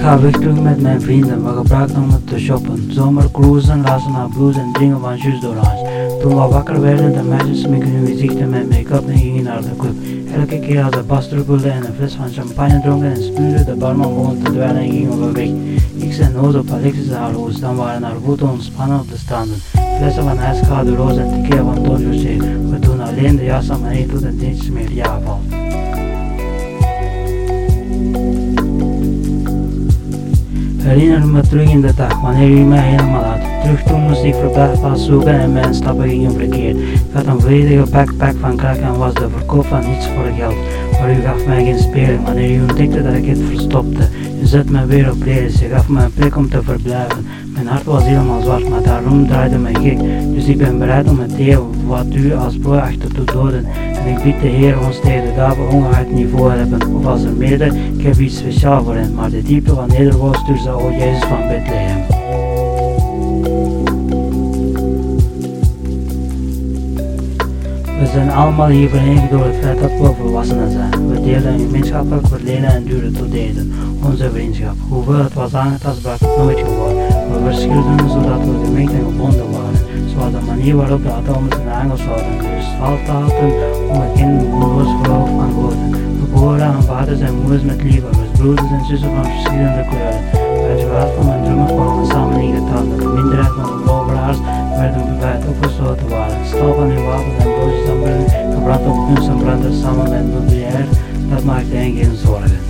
ga weg terug met mijn vrienden, we gebruiken om het te shoppen. Zomer cruisen, luisteren naar blues en drinken van jus d'orange. Toen we wakker werden, de meisjes sminken hun gezichten met make-up en gingen naar de club. Elke keer als de bas terugbelde en een fles van champagne dronken en spuurde, de barman begon te dweilen en gingen we weg. Ik zei noos op Alexis Haarloos, dan waren er goed ontspannen op de stranden. Flessen van ijskoude roos en tequila van Don José. We doen alleen de jas aan mijn tot het niets meer ja Herinner me terug in de dag, wanneer u mij helemaal had. Terug toen moest ik verblijfplaats zoeken en mijn stappen gingen verkeerd. Ik had een volledige backpack van krak en was de verkoop van iets voor geld. Maar u gaf mij geen speling wanneer u ontdekte dat ik het verstopte. U zet me weer op reis, je gaf me een plek om te verblijven. Mijn hart was helemaal zwart, maar daarom draaide me gek. Dus ik ben bereid om het tegen wat u als prooi achter te doden. En ik bied de Heer ons tegen de gaven ongeacht niveau hebben. Of als er meerdere, ik heb iets speciaal voor hen. Maar de diepte van nederwoord stuurt ze, o Jezus van Bethlehem. We zijn allemaal hier verenigd door het feit dat we volwassenen zijn. We delen een gemeenschappelijk verleden en duren tot heden. Onze vriendschap, hoewel het was aangetast, het nooit geworden. We verschilden zodat we gemengd en gebonden waren. Zoals de manier waarop de atomen zijn aangesloten. Dus valtaten onbekend broers geloof van goden. Geboren aan vaders en moeders met liefhebbers, broeders en zussen van verschillende kleuren. Bij het van mijn drummer kwamen samen ingeteld. De minderheid van de gelovigaars werden bij het opgesloten waren. Stal van hun wapens en doosjes aan gebrand op kunst en branders samen met mobiliair, dat maakte hen geen zorgen.